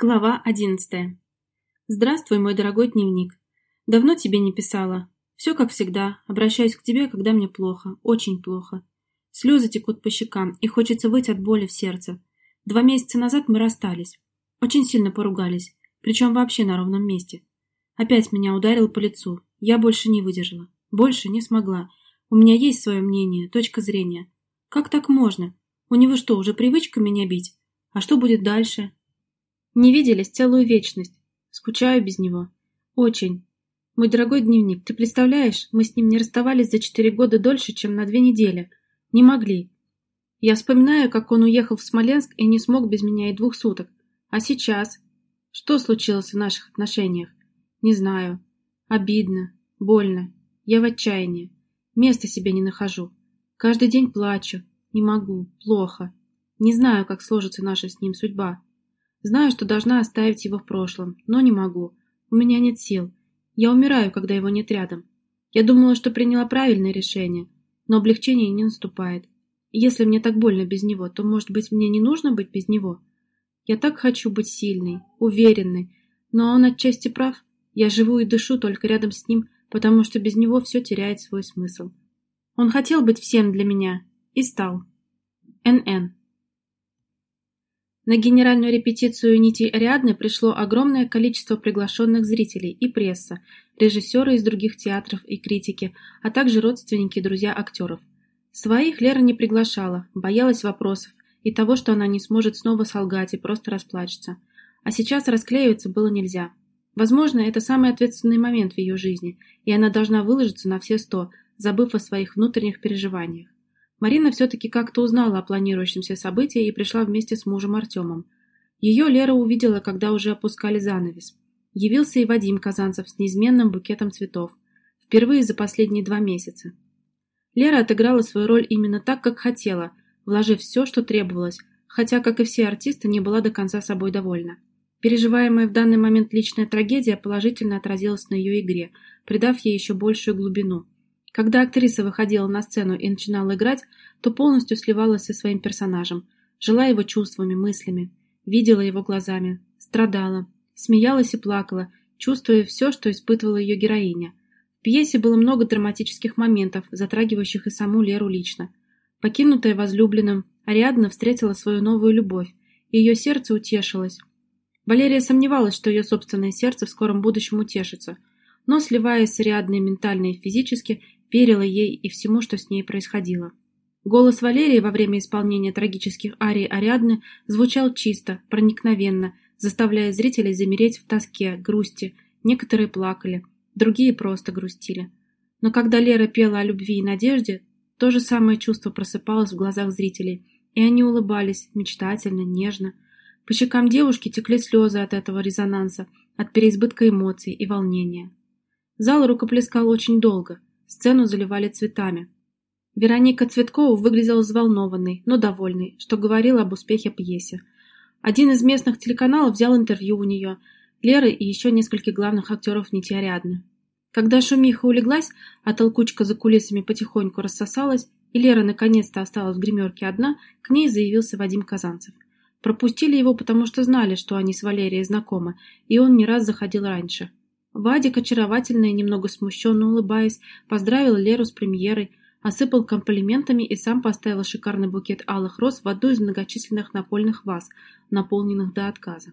Глава одиннадцатая. Здравствуй, мой дорогой дневник. Давно тебе не писала. Все как всегда. Обращаюсь к тебе, когда мне плохо. Очень плохо. Слезы текут по щекам, и хочется выйти от боли в сердце. Два месяца назад мы расстались. Очень сильно поругались. Причем вообще на ровном месте. Опять меня ударил по лицу. Я больше не выдержала. Больше не смогла. У меня есть свое мнение, точка зрения. Как так можно? У него что, уже привычка меня бить? А что будет дальше? Не виделись целую вечность. Скучаю без него. Очень. Мой дорогой дневник, ты представляешь, мы с ним не расставались за четыре года дольше, чем на две недели. Не могли. Я вспоминаю, как он уехал в Смоленск и не смог без меня и двух суток. А сейчас? Что случилось в наших отношениях? Не знаю. Обидно. Больно. Я в отчаянии. Места себе не нахожу. Каждый день плачу. Не могу. Плохо. Не знаю, как сложится наша с ним судьба. Знаю, что должна оставить его в прошлом, но не могу. У меня нет сил. Я умираю, когда его нет рядом. Я думала, что приняла правильное решение, но облегчение не наступает. Если мне так больно без него, то, может быть, мне не нужно быть без него? Я так хочу быть сильной, уверенной, но он отчасти прав. Я живу и дышу только рядом с ним, потому что без него все теряет свой смысл. Он хотел быть всем для меня и стал. Н.Н. На генеральную репетицию «Нити Ариадны» пришло огромное количество приглашенных зрителей и пресса, режиссеры из других театров и критики, а также родственники и друзья актеров. Своих Лера не приглашала, боялась вопросов и того, что она не сможет снова солгать и просто расплачется. А сейчас расклеиваться было нельзя. Возможно, это самый ответственный момент в ее жизни, и она должна выложиться на все сто, забыв о своих внутренних переживаниях. Марина все-таки как-то узнала о планирующемся событии и пришла вместе с мужем Артемом. Ее Лера увидела, когда уже опускали занавес. Явился и Вадим Казанцев с неизменным букетом цветов. Впервые за последние два месяца. Лера отыграла свою роль именно так, как хотела, вложив все, что требовалось, хотя, как и все артисты, не была до конца собой довольна. Переживаемая в данный момент личная трагедия положительно отразилась на ее игре, придав ей еще большую глубину – когда актриса выходила на сцену и начинала играть, то полностью сливалась со своим персонажем, жила его чувствами, мыслями, видела его глазами, страдала, смеялась и плакала, чувствуя все, что испытывала ее героиня. В пьесе было много драматических моментов, затрагивающих и саму Леру лично. Покинутая возлюбленным, Ариадна встретила свою новую любовь, и ее сердце утешилось. Валерия сомневалась, что ее собственное сердце в скором будущем утешится, но, сливаясь с Ариадной ментально и физически, верила ей и всему, что с ней происходило. Голос Валерии во время исполнения трагических арий Ариадны звучал чисто, проникновенно, заставляя зрителей замереть в тоске, грусти. Некоторые плакали, другие просто грустили. Но когда Лера пела о любви и надежде, то же самое чувство просыпалось в глазах зрителей, и они улыбались мечтательно, нежно. По щекам девушки текли слезы от этого резонанса, от переизбытка эмоций и волнения. Зал рукоплескал очень долго – Сцену заливали цветами. Вероника Цветкова выглядела взволнованной, но довольной, что говорило об успехе пьесе. Один из местных телеканалов взял интервью у нее, Леры и еще нескольких главных актеров Нитиарядны. Когда шумиха улеглась, а толкучка за кулисами потихоньку рассосалась, и Лера наконец-то осталась в гримерке одна, к ней заявился Вадим Казанцев. Пропустили его, потому что знали, что они с Валерией знакомы, и он не раз заходил раньше. Вадик, очаровательно и немного смущенно улыбаясь, поздравил Леру с премьерой, осыпал комплиментами и сам поставил шикарный букет алых роз в одну из многочисленных напольных ваз, наполненных до отказа.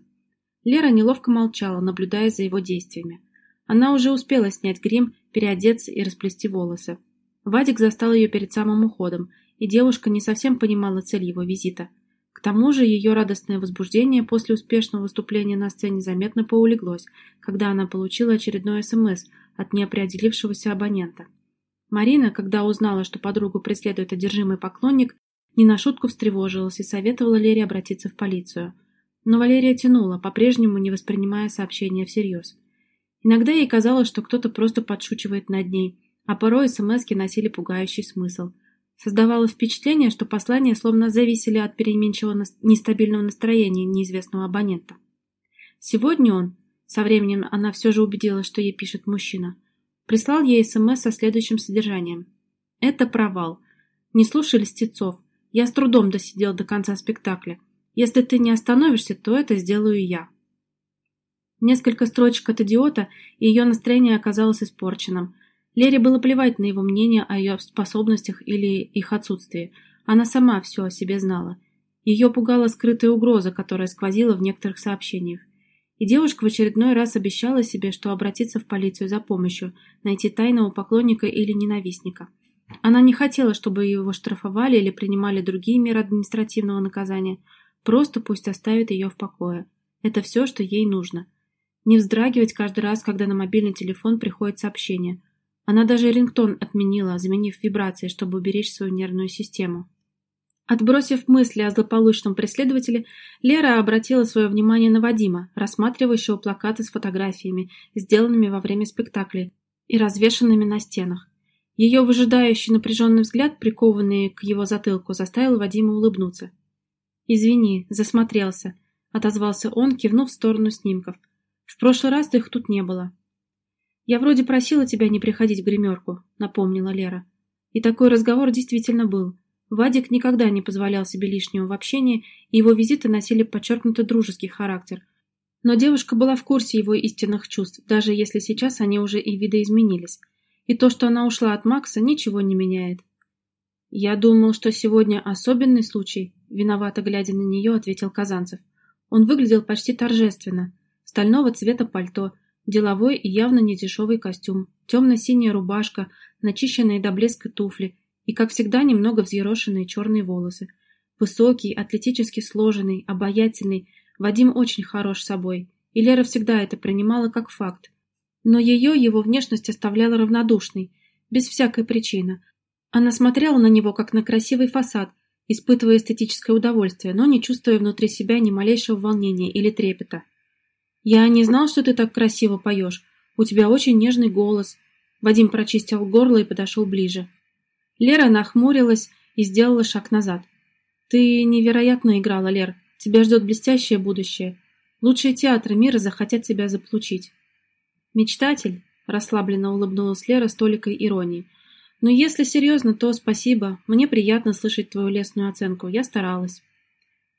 Лера неловко молчала, наблюдая за его действиями. Она уже успела снять грим, переодеться и расплести волосы. Вадик застал ее перед самым уходом, и девушка не совсем понимала цель его визита – к тому же ее радостное возбуждение после успешного выступления на сцене заметно поулеглось, когда она получила очередной СМС от неопределившегося абонента. Марина, когда узнала, что подругу преследует одержимый поклонник, не на шутку встревожилась и советовала Лере обратиться в полицию. Но Валерия тянула, по-прежнему не воспринимая сообщения всерьез. Иногда ей казалось, что кто-то просто подшучивает над ней, а порой СМСки носили пугающий смысл – Создавалось впечатление, что послания словно зависели от переменчивого нестабильного настроения неизвестного абонента. Сегодня он, со временем она все же убедилась, что ей пишет мужчина, прислал ей СМС со следующим содержанием. «Это провал. Не слушай льстецов. Я с трудом досидел до конца спектакля. Если ты не остановишься, то это сделаю я». Несколько строчек от идиота, и ее настроение оказалось испорченным. Лере было плевать на его мнение о ее способностях или их отсутствии. Она сама все о себе знала. Ее пугала скрытая угроза, которая сквозила в некоторых сообщениях. И девушка в очередной раз обещала себе, что обратится в полицию за помощью, найти тайного поклонника или ненавистника. Она не хотела, чтобы его штрафовали или принимали другие меры административного наказания. Просто пусть оставит ее в покое. Это все, что ей нужно. Не вздрагивать каждый раз, когда на мобильный телефон приходит сообщение. Она даже рингтон отменила, заменив вибрации, чтобы уберечь свою нервную систему. Отбросив мысли о злополучном преследователе, Лера обратила свое внимание на Вадима, рассматривающего плакаты с фотографиями, сделанными во время спектакля и развешанными на стенах. Ее выжидающий напряженный взгляд, прикованный к его затылку, заставил Вадима улыбнуться. «Извини, засмотрелся», — отозвался он, кивнув в сторону снимков. «В прошлый раз их тут не было». «Я вроде просила тебя не приходить в гримерку», — напомнила Лера. И такой разговор действительно был. Вадик никогда не позволял себе лишнего в общении, и его визиты носили подчеркнуто дружеский характер. Но девушка была в курсе его истинных чувств, даже если сейчас они уже и видоизменились. И то, что она ушла от Макса, ничего не меняет. «Я думал, что сегодня особенный случай», — виновато глядя на нее, ответил Казанцев. Он выглядел почти торжественно. Стального цвета пальто, деловой и явно недешевый костюм, темно-синяя рубашка, начищенные до блеска туфли — и, как всегда, немного взъерошенные черные волосы. Высокий, атлетически сложенный, обаятельный, Вадим очень хорош собой, и Лера всегда это принимала как факт. Но ее его внешность оставляла равнодушной, без всякой причины. Она смотрела на него, как на красивый фасад, испытывая эстетическое удовольствие, но не чувствуя внутри себя ни малейшего волнения или трепета. «Я не знал, что ты так красиво поешь. У тебя очень нежный голос». Вадим прочистил горло и подошел ближе. Лера нахмурилась и сделала шаг назад. «Ты невероятно играла, Лер. Тебя ждет блестящее будущее. Лучшие театры мира захотят тебя заполучить». «Мечтатель?» – расслабленно улыбнулась Лера с толикой иронии. «Но если серьезно, то спасибо. Мне приятно слышать твою лестную оценку. Я старалась».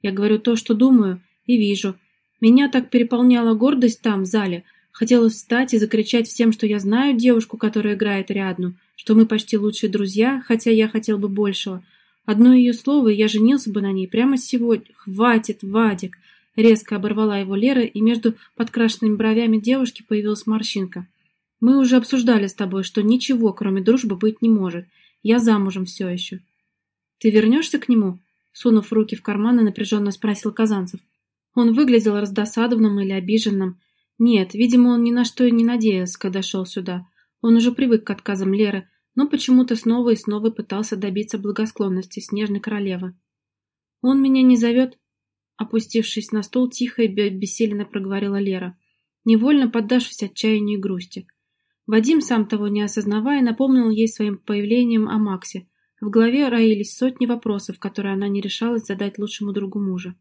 Я говорю то, что думаю и вижу. Меня так переполняла гордость там, в зале. Хотелось встать и закричать всем, что я знаю девушку, которая играет Рядну, что мы почти лучшие друзья, хотя я хотел бы большего. Одно ее слово, и я женился бы на ней прямо сегодня. Хватит, Вадик! Резко оборвала его Лера, и между подкрашенными бровями девушки появилась морщинка. Мы уже обсуждали с тобой, что ничего, кроме дружбы, быть не может. Я замужем все еще. Ты вернешься к нему? Сунув руки в карманы, напряженно спросил Казанцев. Он выглядел раздосадованным или обиженным. Нет, видимо, он ни на что и не надеялся, когда шел сюда. Он уже привык к отказам Леры, но почему-то снова и снова пытался добиться благосклонности снежной королевы. «Он меня не зовет?» Опустившись на стул, тихо и бессиленно проговорила Лера, невольно поддавшись отчаянию и грусти. Вадим, сам того не осознавая, напомнил ей своим появлением о Максе. В голове роились сотни вопросов, которые она не решалась задать лучшему другу мужа.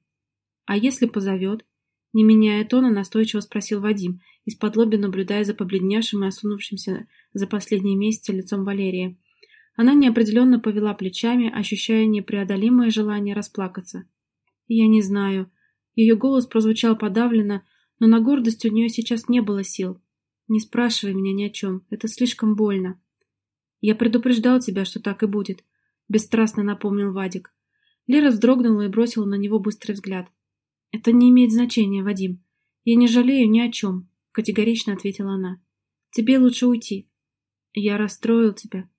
«А если позовет?» Не меняя тона, настойчиво спросил Вадим, из-под лоби наблюдая за побледневшим и осунувшимся за последние месяцы лицом Валерии. Она неопределенно повела плечами, ощущая непреодолимое желание расплакаться. «Я не знаю». Ее голос прозвучал подавленно, но на гордость у нее сейчас не было сил. «Не спрашивай меня ни о чем, это слишком больно». «Я предупреждал тебя, что так и будет», — бесстрастно напомнил Вадик. Лера вздрогнула и бросила на него быстрый взгляд. «Это не имеет значения, Вадим. Я не жалею ни о чем категорично ответила она. Тебе лучше уйти. Я расстроил тебя.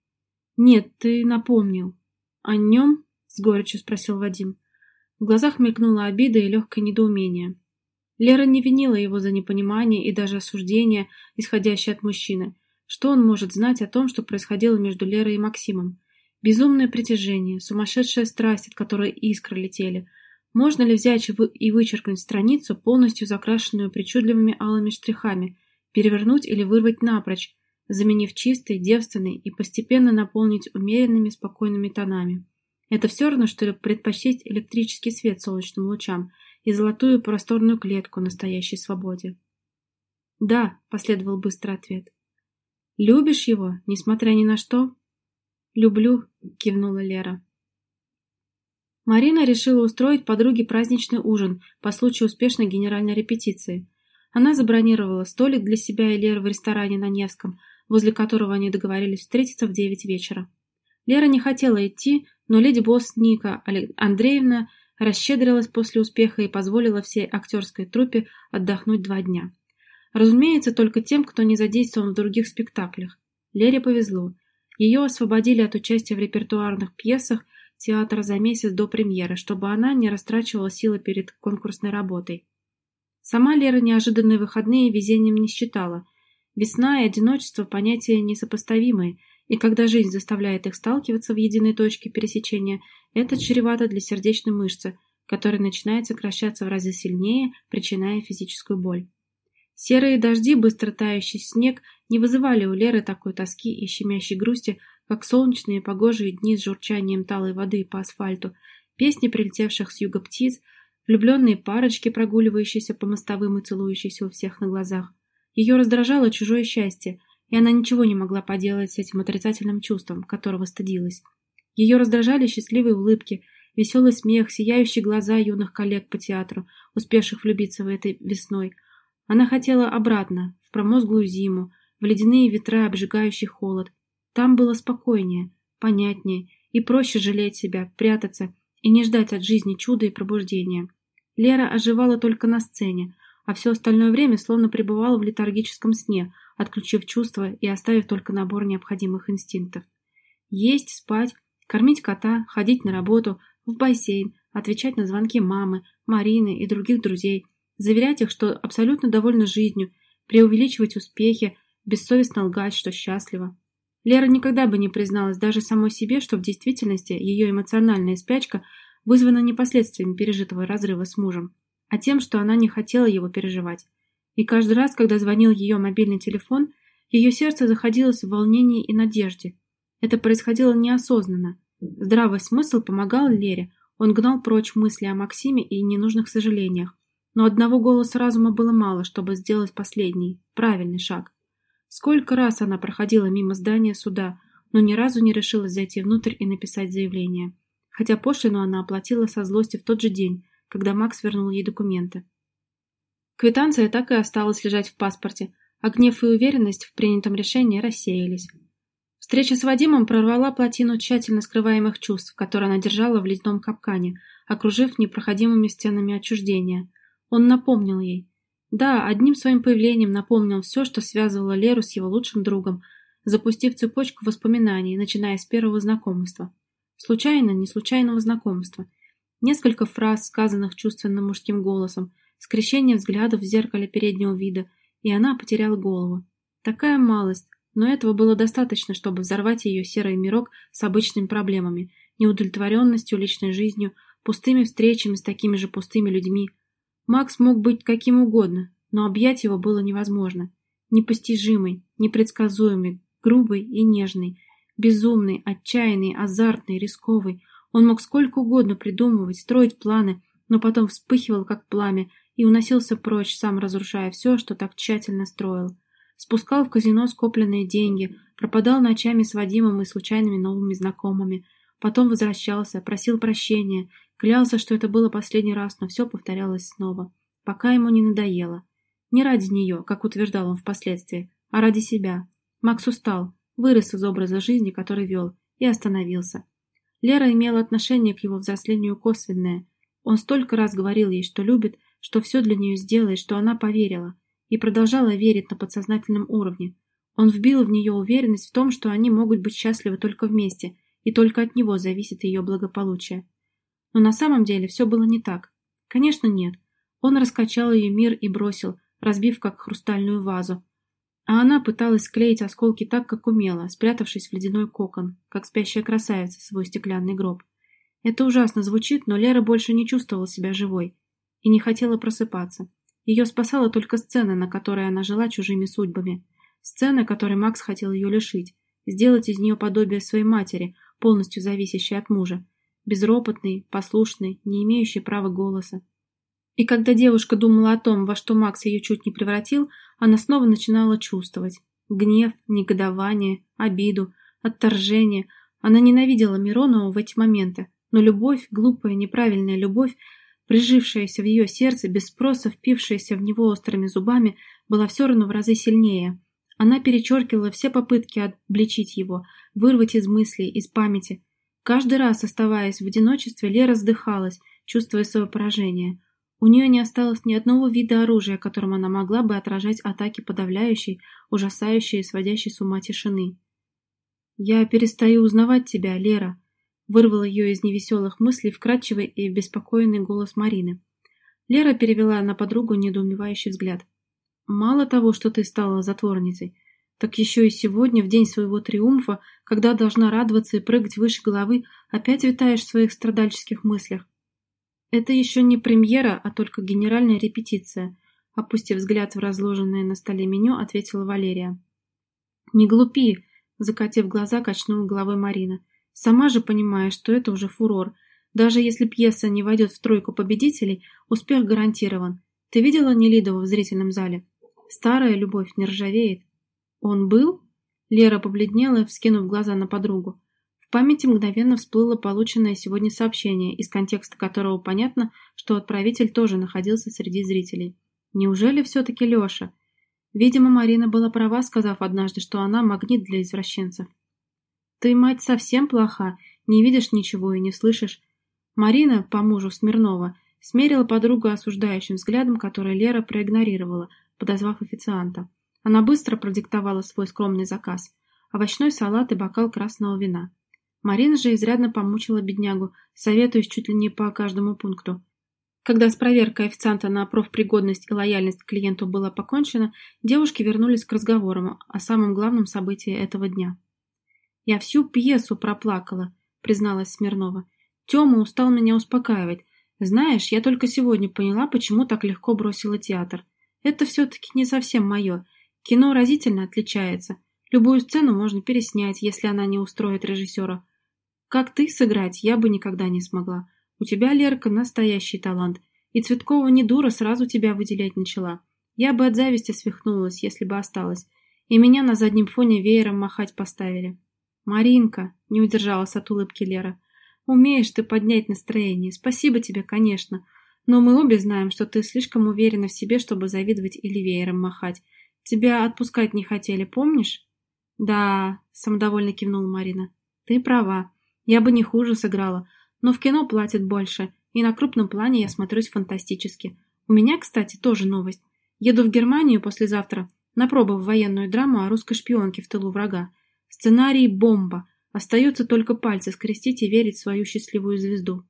Нет, ты напомнил. О нем? С горечью спросил Вадим. В глазах мелькнула обида и легкое недоумение. Лера не винила его за непонимание и даже осуждение, исходящее от мужчины. Что он может знать о том, что происходило между Лерой и Максимом? Безумное притяжение, сумасшедшая страсть, от которой искры летели, можно ли взять и вычеркнуть страницу, полностью закрашенную причудливыми алыми штрихами, перевернуть или вырвать напрочь, заменив чистой, девственной и постепенно наполнить умеренными, спокойными тонами? Это все равно, что предпочесть электрический свет солнечным лучам и золотую просторную клетку настоящей свободе. «Да», — последовал быстрый ответ. «Любишь его, несмотря ни на что?» «Люблю», — кивнула Лера. Марина решила устроить подруге праздничный ужин по случаю успешной генеральной репетиции. Она забронировала столик для себя и Леры в ресторане на Невском, возле которого они договорились встретиться в девять вечера. Лера не хотела идти, но леди-босс Ника Андреевна расщедрилась после успеха и позволила всей актерской труппе отдохнуть два дня. Разумеется, только тем, кто не задействован в других спектаклях. Лере повезло. Ее освободили от участия в репертуарных пьесах театра за месяц до премьеры, чтобы она не растрачивала силы перед конкурсной работой. Сама Лера неожиданные выходные везением не считала. Весна и одиночество – понятия несопоставимые, и когда жизнь заставляет их сталкиваться в единой точке пересечения, это чревато для сердечной мышцы, которая начинает сокращаться в разы сильнее, причиная физическую боль. Серые дожди, быстро тающий снег, не вызывали у Леры такой тоски и щемящей грусти, как солнечные погожие дни с журчанием талой воды по асфальту, песни прилетевших с юга птиц, влюбленные парочки, прогуливающиеся по мостовым и целующиеся у всех на глазах. Ее раздражало чужое счастье, и она ничего не могла поделать с этим отрицательным чувством, которого стыдилась. Ее раздражали счастливые улыбки, веселый смех, сияющие глаза юных коллег по театру, успевших влюбиться в этой весной. Она хотела обратно, в промозглую зиму, в ледяные ветра, обжигающий холод, там было спокойнее, понятнее и проще жалеть себя, прятаться и не ждать от жизни чуда и пробуждения. Лера оживала только на сцене, а все остальное время словно пребывала в летаргическом сне, отключив чувства и оставив только набор необходимых инстинктов. Есть, спать, кормить кота, ходить на работу, в бассейн, отвечать на звонки мамы, Марины и других друзей, заверять их, что абсолютно довольна жизнью, преувеличивать успехи, бессовестно лгать, что счастлива. Лера никогда бы не призналась даже самой себе, что в действительности ее эмоциональная спячка вызвана не последствиями пережитого разрыва с мужем, а тем, что она не хотела его переживать. И каждый раз, когда звонил ее мобильный телефон, ее сердце заходилось в волнении и надежде. Это происходило неосознанно. Здравый смысл помогал Лере, он гнал прочь мысли о Максиме и ненужных сожалениях. Но одного голоса разума было мало, чтобы сделать последний, правильный шаг. Сколько раз она проходила мимо здания суда, но ни разу не решилась зайти внутрь и написать заявление. Хотя пошлину она оплатила со злости в тот же день, когда Макс вернул ей документы. Квитанция так и осталась лежать в паспорте, а гнев и уверенность в принятом решении рассеялись. Встреча с Вадимом прорвала плотину тщательно скрываемых чувств, которые она держала в ледяном капкане, окружив непроходимыми стенами отчуждения. Он напомнил ей, да, одним своим появлением напомнил все, что связывало Леру с его лучшим другом, запустив цепочку воспоминаний, начиная с первого знакомства. Случайно, не случайного знакомства. Несколько фраз, сказанных чувственным мужским голосом, скрещение взглядов в зеркале переднего вида, и она потеряла голову. Такая малость, но этого было достаточно, чтобы взорвать ее серый мирок с обычными проблемами, неудовлетворенностью личной жизнью, пустыми встречами с такими же пустыми людьми, Макс мог быть каким угодно, но объять его было невозможно. Непостижимый, непредсказуемый, грубый и нежный, безумный, отчаянный, азартный, рисковый. Он мог сколько угодно придумывать, строить планы, но потом вспыхивал, как пламя, и уносился прочь, сам разрушая все, что так тщательно строил. Спускал в казино скопленные деньги, пропадал ночами с Вадимом и случайными новыми знакомыми, потом возвращался, просил прощения, Клялся, что это было последний раз, но все повторялось снова, пока ему не надоело. Не ради нее, как утверждал он впоследствии, а ради себя. Макс устал, вырос из образа жизни, который вел, и остановился. Лера имела отношение к его взрослению косвенное. Он столько раз говорил ей, что любит, что все для нее сделает, что она поверила. И продолжала верить на подсознательном уровне. Он вбил в нее уверенность в том, что они могут быть счастливы только вместе, и только от него зависит ее благополучие. Но на самом деле все было не так. Конечно, нет. Он раскачал ее мир и бросил, разбив как хрустальную вазу. А она пыталась склеить осколки так, как умела, спрятавшись в ледяной кокон, как спящая красавица свой стеклянный гроб. Это ужасно звучит, но Лера больше не чувствовала себя живой и не хотела просыпаться. Ее спасала только сцена, на которой она жила чужими судьбами. Сцена, которой Макс хотел ее лишить, сделать из нее подобие своей матери, полностью зависящей от мужа, безропотный, послушный, не имеющий права голоса. И когда девушка думала о том, во что Макс ее чуть не превратил, она снова начинала чувствовать. Гнев, негодование, обиду, отторжение. Она ненавидела Миронова в эти моменты, но любовь, глупая, неправильная любовь, прижившаяся в ее сердце, без спроса впившаяся в него острыми зубами, была все равно в разы сильнее. Она перечеркивала все попытки обличить его, вырвать из мыслей, из памяти. Каждый раз, оставаясь в одиночестве, Лера вздыхалась, чувствуя свое поражение. У нее не осталось ни одного вида оружия, которым она могла бы отражать атаки подавляющей, ужасающей и сводящей с ума тишины. «Я перестаю узнавать тебя, Лера», — вырвал ее из невеселых мыслей вкрадчивый и беспокойный голос Марины. Лера перевела на подругу недоумевающий взгляд. «Мало того, что ты стала затворницей, так еще и сегодня, в день своего триумфа, когда должна радоваться и прыгать выше головы, опять витаешь в своих страдальческих мыслях. Это еще не премьера, а только генеральная репетиция. Опустив взгляд в разложенное на столе меню, ответила Валерия. Не глупи, закатив глаза, качнула головой Марина. Сама же понимаешь, что это уже фурор. Даже если пьеса не войдет в тройку победителей, успех гарантирован. Ты видела Нелидова в зрительном зале? Старая любовь не ржавеет. Он был? Лера побледнела, вскинув глаза на подругу. В памяти мгновенно всплыло полученное сегодня сообщение, из контекста которого понятно, что отправитель тоже находился среди зрителей. Неужели все-таки Леша? Видимо, Марина была права, сказав однажды, что она магнит для извращенцев. «Ты, мать, совсем плоха, не видишь ничего и не слышишь». Марина, по мужу Смирнова, смерила подругу осуждающим взглядом, который Лера проигнорировала, подозвав официанта. Она быстро продиктовала свой скромный заказ – овощной салат и бокал красного вина. Марина же изрядно помучила беднягу, советуясь чуть ли не по каждому пункту. Когда с проверкой официанта на профпригодность и лояльность клиенту была покончена, девушки вернулись к разговорам о самом главном событии этого дня. «Я всю пьесу проплакала», — призналась Смирнова. «Тёма устал меня успокаивать. Знаешь, я только сегодня поняла, почему так легко бросила театр. Это все-таки не совсем мое. Кино разительно отличается. Любую сцену можно переснять, если она не устроит режиссера. Как ты сыграть, я бы никогда не смогла. У тебя, Лерка, настоящий талант. И Цветкова не дура сразу тебя выделять начала. Я бы от зависти свихнулась, если бы осталась. И меня на заднем фоне веером махать поставили. Маринка, не удержалась от улыбки Лера. Умеешь ты поднять настроение. Спасибо тебе, конечно. Но мы обе знаем, что ты слишком уверена в себе, чтобы завидовать или веером махать. Тебя отпускать не хотели, помнишь? Да, самодовольно кивнула Марина. Ты права. Я бы не хуже сыграла, но в кино платят больше, и на крупном плане я смотрюсь фантастически. У меня, кстати, тоже новость. Еду в Германию послезавтра на пробу в военную драму о русской шпионке в тылу врага. Сценарий бомба. Остается только пальцы скрестить и верить в свою счастливую звезду.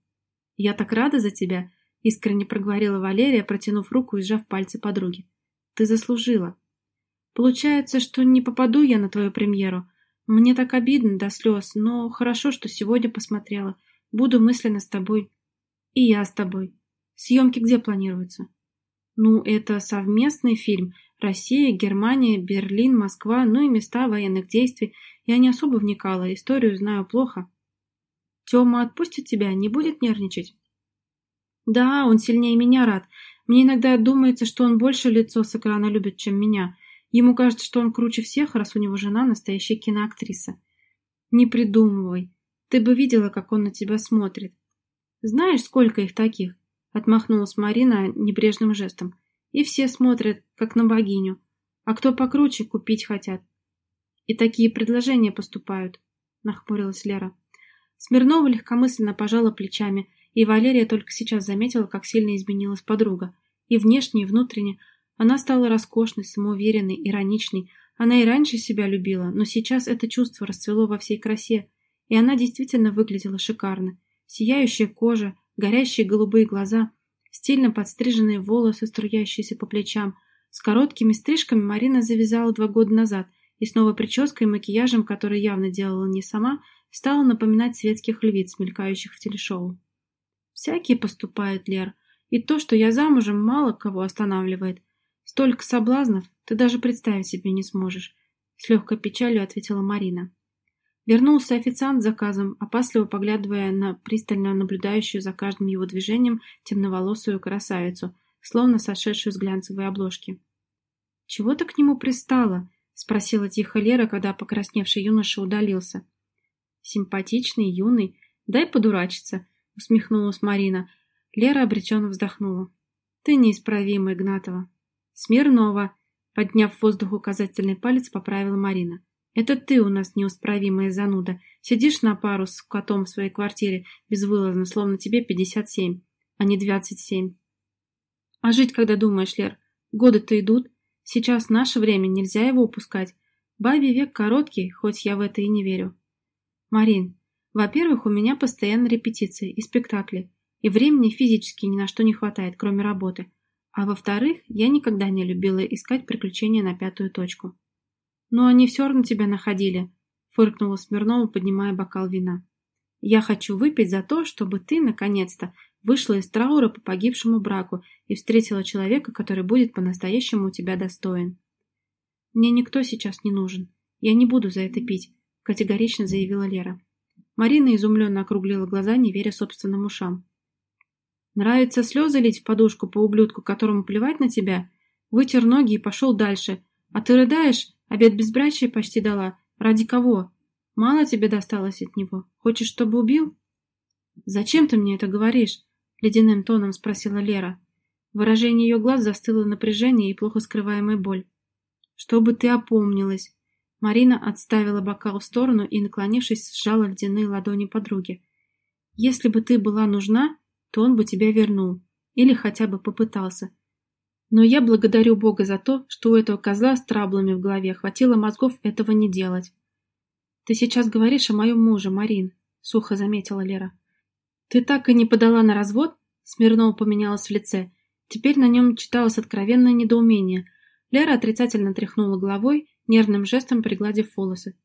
«Я так рада за тебя», — искренне проговорила Валерия, протянув руку и сжав пальцы подруги. «Ты заслужила». «Получается, что не попаду я на твою премьеру, мне так обидно до слез, но хорошо, что сегодня посмотрела. Буду мысленно с тобой. И я с тобой. Съемки где планируются? Ну, это совместный фильм. Россия, Германия, Берлин, Москва, ну и места военных действий. Я не особо вникала, историю знаю плохо. Тёма отпустит тебя, не будет нервничать? Да, он сильнее меня рад. Мне иногда думается, что он больше лицо с экрана любит, чем меня. Ему кажется, что он круче всех, раз у него жена настоящая киноактриса. Не придумывай. Ты бы видела, как он на тебя смотрит. Знаешь, сколько их таких? Отмахнулась Марина небрежным жестом. И все смотрят, как на богиню. А кто покруче, купить хотят. И такие предложения поступают, нахмурилась Лера. Смирнова легкомысленно пожала плечами, и Валерия только сейчас заметила, как сильно изменилась подруга. И внешне, и внутренне, она стала роскошной, самоуверенной, ироничной. Она и раньше себя любила, но сейчас это чувство расцвело во всей красе, и она действительно выглядела шикарно. Сияющая кожа, горящие голубые глаза, стильно подстриженные волосы, струящиеся по плечам. С короткими стрижками Марина завязала два года назад, и с новой прической и макияжем, который явно делала не сама, стала напоминать светских львиц, мелькающих в телешоу. «Всякие поступают, Лер, и то, что я замужем, мало кого останавливает. Столько соблазнов ты даже представить себе не сможешь, с легкой печалью ответила Марина. Вернулся официант с заказом, опасливо поглядывая на пристально наблюдающую за каждым его движением темноволосую красавицу, словно сошедшую с глянцевой обложки. «Чего ты к нему пристала?» — спросила тихо Лера, когда покрасневший юноша удалился. «Симпатичный, юный, дай подурачиться», — усмехнулась Марина. Лера обреченно вздохнула. Ты неисправима, Игнатова. Смирнова, подняв в воздух указательный палец, поправила Марина. Это ты у нас неисправимая зануда. Сидишь на пару с котом в своей квартире безвылазно, словно тебе пятьдесят семь, а не двадцать семь. А жить, когда думаешь, Лер? Годы-то идут. Сейчас наше время, нельзя его упускать. Бабе век короткий, хоть я в это и не верю. Марин, во-первых, у меня постоянно репетиции и спектакли, и времени физически ни на что не хватает, кроме работы. А во-вторых, я никогда не любила искать приключения на пятую точку. «Но они все равно тебя находили», — фыркнула Смирнова, поднимая бокал вина. «Я хочу выпить за то, чтобы ты, наконец-то, вышла из траура по погибшему браку и встретила человека, который будет по-настоящему у тебя достоин». «Мне никто сейчас не нужен. Я не буду за это пить», — категорично заявила Лера. Марина изумленно округлила глаза, не веря собственным ушам. «Нравится слезы лить в подушку по ублюдку, которому плевать на тебя? Вытер ноги и пошел дальше. А ты рыдаешь, Обед безбрачия почти дала. Ради кого? Мало тебе досталось от него. Хочешь, чтобы убил? Зачем ты мне это говоришь? Ледяным тоном спросила Лера. Выражение ее глаз застыло напряжение и плохо скрываемая боль. Чтобы ты опомнилась. Марина отставила бокал в сторону и, наклонившись, сжала ледяные ладони подруги. Если бы ты была нужна, то он бы тебя вернул. Или хотя бы попытался. Но я благодарю Бога за то, что у этого козла с траблами в голове хватило мозгов этого не делать. «Ты сейчас говоришь о моем муже, Марин», — сухо заметила Лера. «Ты так и не подала на развод?» Смирнова поменялась в лице. Теперь на нем читалось откровенное недоумение. Лера отрицательно тряхнула головой, нервным жестом пригладив волосы.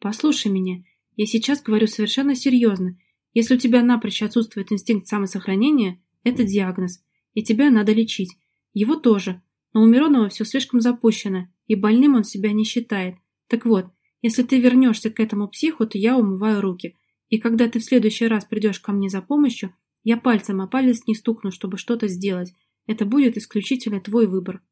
«Послушай меня. Я сейчас говорю совершенно серьезно. Если у тебя напрочь отсутствует инстинкт самосохранения, это диагноз, и тебя надо лечить. Его тоже. Но у Миронова все слишком запущено, и больным он себя не считает. Так вот, если ты вернешься к этому психу, то я умываю руки. И когда ты в следующий раз придешь ко мне за помощью, я пальцем о палец не стукну, чтобы что-то сделать. Это будет исключительно твой выбор.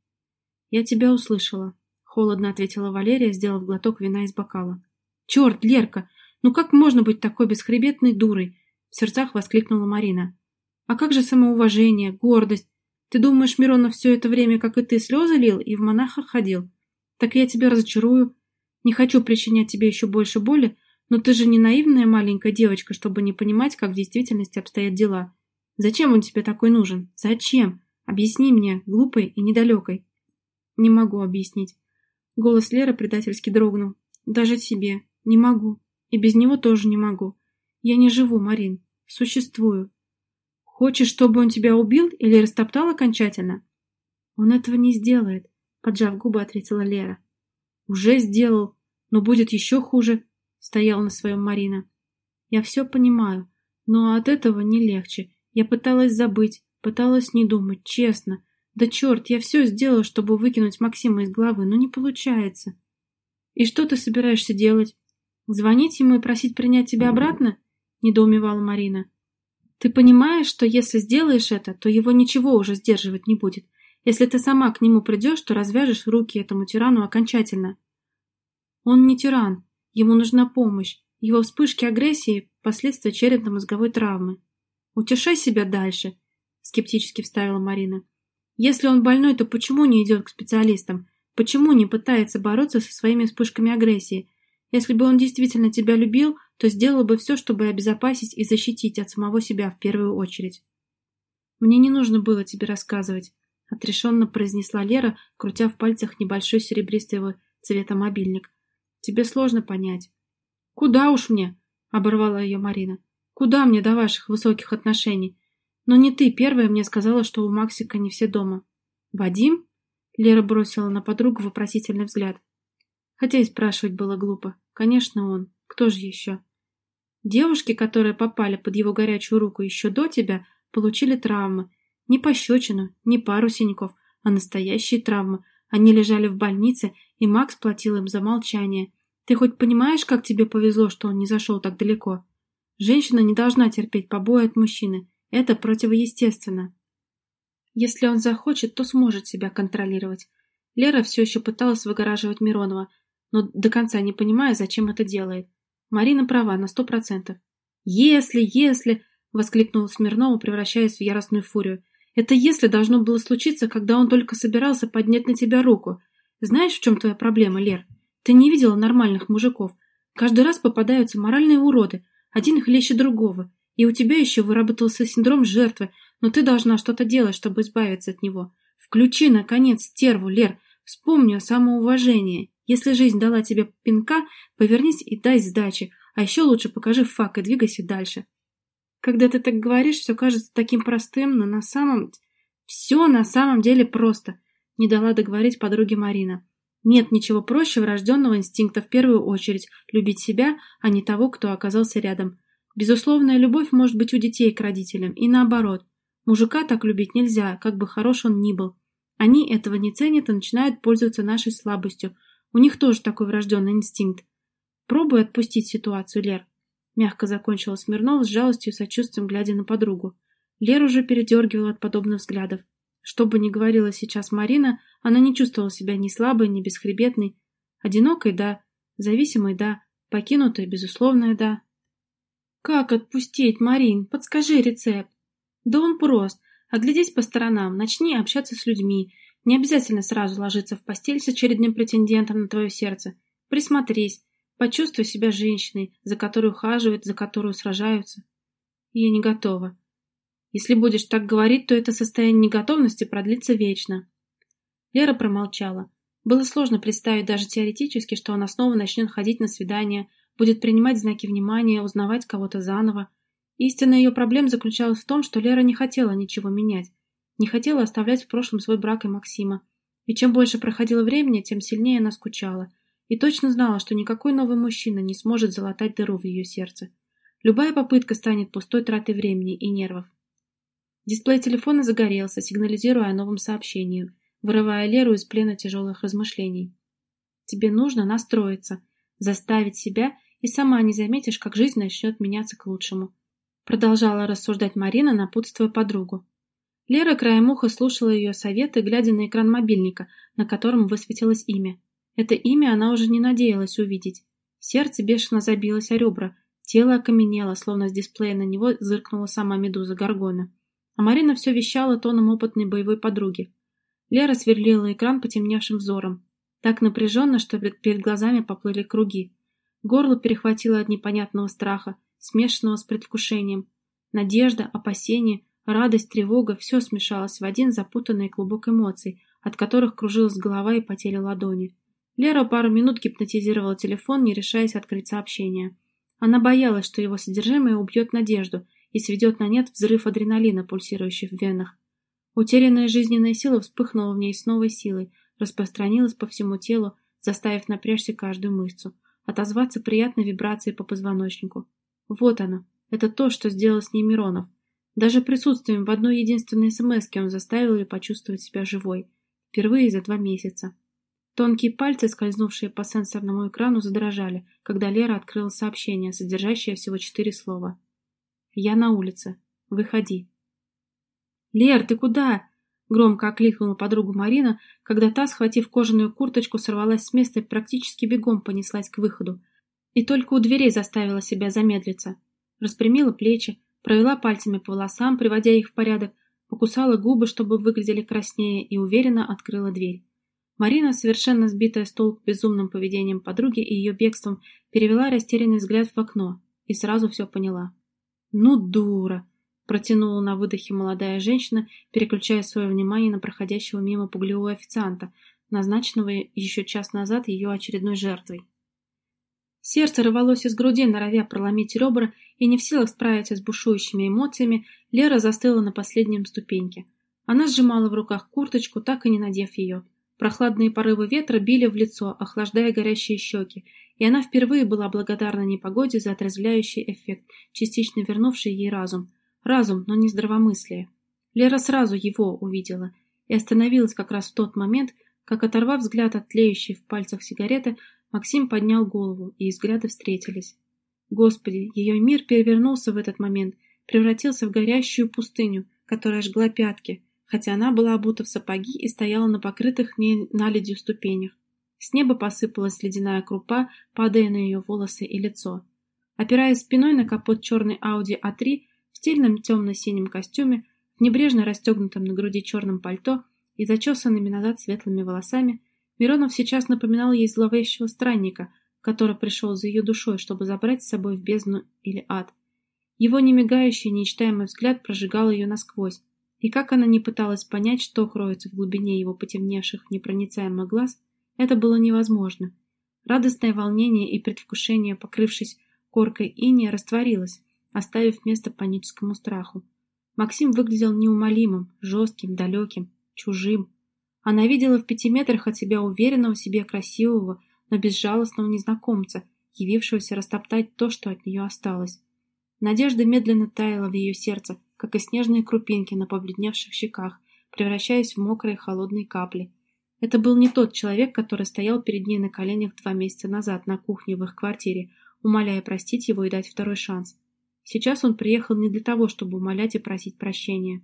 Я тебя услышала. Холодно ответила Валерия, сделав глоток вина из бокала. Черт, Лерка, ну как можно быть такой бесхребетной дурой? В сердцах воскликнула Марина. А как же самоуважение, гордость, ты думаешь, Миронов все это время, как и ты, слезы лил и в монахах ходил? Так я тебя разочарую. Не хочу причинять тебе еще больше боли, но ты же не наивная маленькая девочка, чтобы не понимать, как в действительности обстоят дела. Зачем он тебе такой нужен? Зачем? Объясни мне, глупой и недалекой. Не могу объяснить. Голос Леры предательски дрогнул. Даже тебе. Не могу. И без него тоже не могу. Я не живу, Марин. Существую. Хочешь, чтобы он тебя убил или растоптал окончательно? Он этого не сделает, поджав губы, ответила Лера. Уже сделал, но будет еще хуже, стояла на своем Марина. Я все понимаю, но от этого не легче. Я пыталась забыть, пыталась не думать, честно. Да черт, я все сделала, чтобы выкинуть Максима из головы, но не получается. И что ты собираешься делать? Звонить ему и просить принять тебя обратно? Недоумевала Марина. Ты понимаешь, что если сделаешь это, то его ничего уже сдерживать не будет. Если ты сама к нему придешь, то развяжешь руки этому тирану окончательно. Он не тиран. Ему нужна помощь. Его вспышки агрессии – последствия черепно-мозговой травмы. «Утешай себя дальше», – скептически вставила Марина. «Если он больной, то почему не идет к специалистам? Почему не пытается бороться со своими вспышками агрессии? Если бы он действительно тебя любил, то сделал бы все, чтобы обезопасить и защитить от самого себя в первую очередь. «Мне не нужно было тебе рассказывать», — отрешенно произнесла Лера, крутя в пальцах небольшой серебристого цвета мобильник. «Тебе сложно понять». «Куда уж мне?» — оборвала ее Марина. «Куда мне до ваших высоких отношений? Но не ты первая мне сказала, что у Максика не все дома». «Вадим?» — Лера бросила на подругу вопросительный взгляд. Хотя и спрашивать было глупо. Конечно, он. Кто же еще? Девушки, которые попали под его горячую руку еще до тебя, получили травмы. Не пощечину, не пару синяков, а настоящие травмы. Они лежали в больнице, и Макс платил им за молчание. Ты хоть понимаешь, как тебе повезло, что он не зашел так далеко? Женщина не должна терпеть побои от мужчины. Это противоестественно. Если он захочет, то сможет себя контролировать. Лера все еще пыталась выгораживать Миронова, но до конца не понимая, зачем это делает. Марина права на сто процентов. «Если, если...» — воскликнула Смирнова, превращаясь в яростную фурию. «Это если должно было случиться, когда он только собирался поднять на тебя руку. Знаешь, в чем твоя проблема, Лер? Ты не видела нормальных мужиков. Каждый раз попадаются моральные уроды, один хлеще другого. И у тебя еще выработался синдром жертвы, но ты должна что-то делать, чтобы избавиться от него. Включи, наконец, стерву, Лер. Вспомни о самоуважении. Если жизнь дала тебе пинка, повернись и дай сдачи. А еще лучше покажи факт и двигайся дальше. Когда ты так говоришь, все кажется таким простым, но на самом... Все на самом деле просто. Не дала договорить подруге Марина. Нет ничего проще врожденного инстинкта в первую очередь любить себя, а не того, кто оказался рядом. Безусловная любовь может быть у детей к родителям, и наоборот. Мужика так любить нельзя, как бы хорош он ни был. Они этого не ценят и начинают пользоваться нашей слабостью. У них тоже такой врожденный инстинкт. Пробуй отпустить ситуацию, Лер. Мягко закончила Смирнова с жалостью и сочувствием, глядя на подругу. Лер уже передергивала от подобных взглядов. Что бы ни говорила сейчас Марина, она не чувствовала себя ни слабой, ни бесхребетной. Одинокой – да, зависимой – да, покинутой – безусловная – да. «Как отпустить, Марин? Подскажи рецепт». «Да он прост. Оглядись по сторонам, начни общаться с людьми. Не обязательно сразу ложиться в постель с очередным претендентом на твое сердце. Присмотрись, почувствуй себя женщиной, за которую ухаживают, за которую сражаются». «Я не готова», если будешь так говорить, то это состояние неготовности продлится вечно. Лера промолчала. Было сложно представить даже теоретически, что она снова начнет ходить на свидания, будет принимать знаки внимания, узнавать кого-то заново. Истинная ее проблема заключалась в том, что Лера не хотела ничего менять, не хотела оставлять в прошлом свой брак и Максима. И чем больше проходило времени, тем сильнее она скучала. И точно знала, что никакой новый мужчина не сможет залатать дыру в ее сердце. Любая попытка станет пустой тратой времени и нервов. Дисплей телефона загорелся, сигнализируя о новом сообщении, вырывая Леру из плена тяжелых размышлений. Тебе нужно настроиться, заставить себя, и сама не заметишь, как жизнь начнет меняться к лучшему. Продолжала рассуждать Марина, напутствуя подругу. Лера краем уха слушала ее советы, глядя на экран мобильника, на котором высветилось имя. Это имя она уже не надеялась увидеть. Сердце бешено забилось о ребра, тело окаменело, словно с дисплея на него зыркнула сама медуза Гаргона. А Марина все вещала тоном опытной боевой подруги. Лера сверлила экран потемневшим взором. Так напряженно, что перед глазами поплыли круги. Горло перехватило от непонятного страха, смешанного с предвкушением. Надежда, опасение, радость, тревога – все смешалось в один запутанный клубок эмоций, от которых кружилась голова и потели ладони. Лера пару минут гипнотизировала телефон, не решаясь открыть сообщение. Она боялась, что его содержимое убьет надежду – и сведет на нет взрыв адреналина, пульсирующий в венах. Утерянная жизненная сила вспыхнула в ней с новой силой, распространилась по всему телу, заставив напрячься каждую мышцу, отозваться приятной вибрацией по позвоночнику. Вот оно, это то, что сделал с ней Миронов. Даже присутствием в одной единственной смс он заставил ее почувствовать себя живой. Впервые за два месяца. Тонкие пальцы, скользнувшие по сенсорному экрану, задрожали, когда Лера открыла сообщение, содержащее всего четыре слова. Я на улице. Выходи. Лер, ты куда? Громко окликнула подругу Марина, когда та, схватив кожаную курточку, сорвалась с места и практически бегом понеслась к выходу. И только у дверей заставила себя замедлиться. Распрямила плечи, провела пальцами по волосам, приводя их в порядок, покусала губы, чтобы выглядели краснее, и уверенно открыла дверь. Марина, совершенно сбитая с толку безумным поведением подруги и ее бегством, перевела растерянный взгляд в окно и сразу все поняла. «Ну, дура!» – протянула на выдохе молодая женщина, переключая свое внимание на проходящего мимо пугливого официанта, назначенного еще час назад ее очередной жертвой. Сердце рвалось из груди, норовя проломить ребра, и не в силах справиться с бушующими эмоциями, Лера застыла на последнем ступеньке. Она сжимала в руках курточку, так и не надев ее. Прохладные порывы ветра били в лицо, охлаждая горящие щеки, и она впервые была благодарна непогоде за отрезвляющий эффект, частично вернувший ей разум. Разум, но не здравомыслие. Лера сразу его увидела и остановилась как раз в тот момент, как, оторвав взгляд от тлеющей в пальцах сигареты, Максим поднял голову, и взгляды встретились. Господи, ее мир перевернулся в этот момент, превратился в горящую пустыню, которая жгла пятки, хотя она была обута в сапоги и стояла на покрытых ней наледью ступенях. С неба посыпалась ледяная крупа, падая на ее волосы и лицо. Опираясь спиной на капот черной Ауди А3, в стильном темно-синем костюме, в небрежно расстегнутом на груди черном пальто и зачесанными назад светлыми волосами, Миронов сейчас напоминал ей зловещего странника, который пришел за ее душой, чтобы забрать с собой в бездну или ад. Его немигающий, нечитаемый взгляд прожигал ее насквозь, и как она не пыталась понять, что кроется в глубине его потемневших, непроницаемых глаз, это было невозможно. Радостное волнение и предвкушение, покрывшись коркой иния, растворилось, оставив место паническому страху. Максим выглядел неумолимым, жестким, далеким, чужим. Она видела в пяти метрах от себя уверенного в себе красивого, но безжалостного незнакомца, явившегося растоптать то, что от нее осталось. Надежда медленно таяла в ее сердце, как и снежные крупинки на побледневших щеках, превращаясь в мокрые холодные капли. Это был не тот человек, который стоял перед ней на коленях два месяца назад на кухне в их квартире, умоляя простить его и дать второй шанс. Сейчас он приехал не для того, чтобы умолять и просить прощения.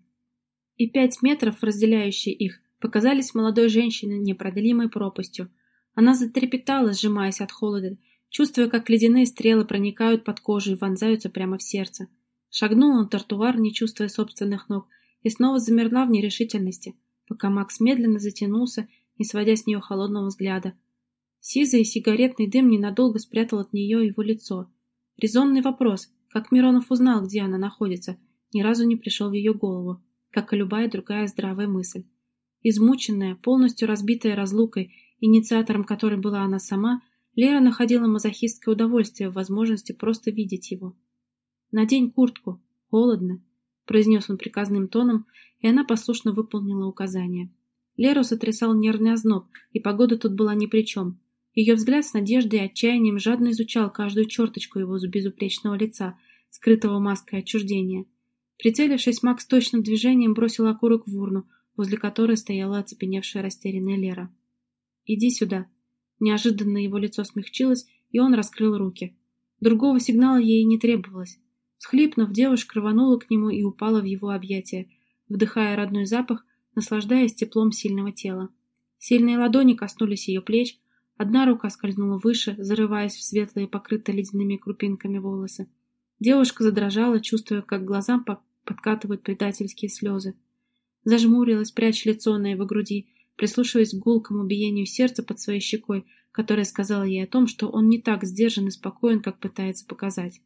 И пять метров, разделяющие их, показались молодой женщине непроделимой пропастью. Она затрепетала, сжимаясь от холода, чувствуя, как ледяные стрелы проникают под кожу и вонзаются прямо в сердце. Шагнула на тротуар, не чувствуя собственных ног, и снова замерла в нерешительности, пока Макс медленно затянулся, не сводя с нее холодного взгляда. Сизый сигаретный дым ненадолго спрятал от нее его лицо. Резонный вопрос, как Миронов узнал, где она находится, ни разу не пришел в ее голову, как и любая другая здравая мысль. Измученная, полностью разбитая разлукой, инициатором которой была она сама, Лера находила мазохистское удовольствие в возможности просто видеть его. «Надень куртку. Холодно», — произнес он приказным тоном, и она послушно выполнила указание. Леру сотрясал нервный озноб, и погода тут была ни при чем. Ее взгляд с надеждой и отчаянием жадно изучал каждую черточку его безупречного лица, скрытого маской отчуждения. Прицелившись, Макс точным движением бросил окурок в урну, возле которой стояла оцепеневшая растерянная Лера. «Иди сюда». Неожиданно его лицо смягчилось, и он раскрыл руки. Другого сигнала ей не требовалось. Схлипнув, девушка рванула к нему и упала в его объятия, вдыхая родной запах, наслаждаясь теплом сильного тела. Сильные ладони коснулись ее плеч, одна рука скользнула выше, зарываясь в светлые, покрытые ледяными крупинками волосы. Девушка задрожала, чувствуя, как глазам подкатывают предательские слезы. Зажмурилась, пряча лицо на его груди, прислушиваясь к гулкому биению сердца под своей щекой, которая сказала ей о том, что он не так сдержан и спокоен, как пытается показать.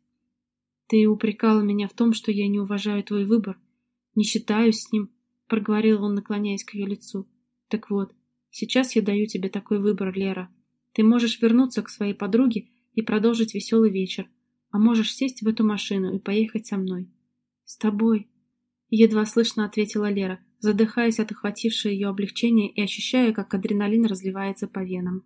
«Ты упрекала меня в том, что я не уважаю твой выбор, не считаюсь с ним», — проговорил он, наклоняясь к ее лицу. «Так вот, сейчас я даю тебе такой выбор, Лера. Ты можешь вернуться к своей подруге и продолжить веселый вечер, а можешь сесть в эту машину и поехать со мной. С тобой. Едва слышно ответила Лера, задыхаясь от охватившего ее облегчения и ощущая, как адреналин разливается по венам.